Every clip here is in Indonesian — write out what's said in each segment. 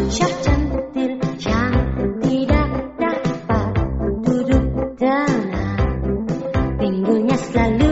Sana Terbang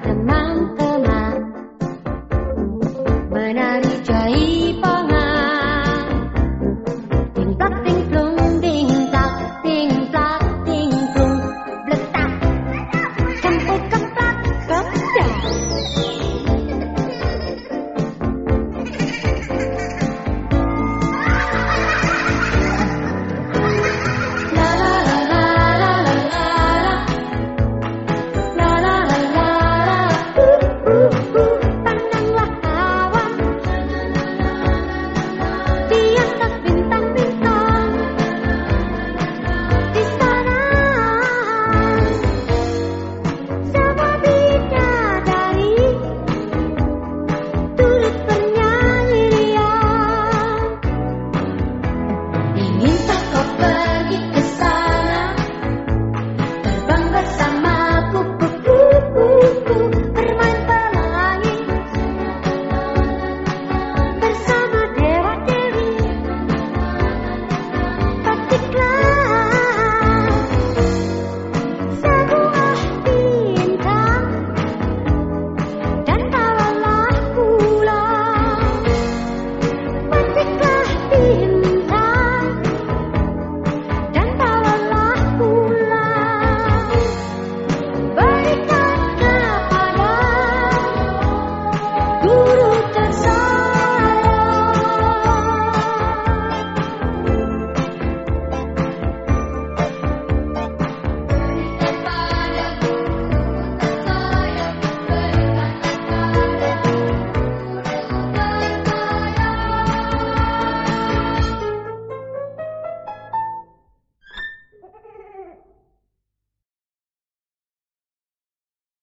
teman-teman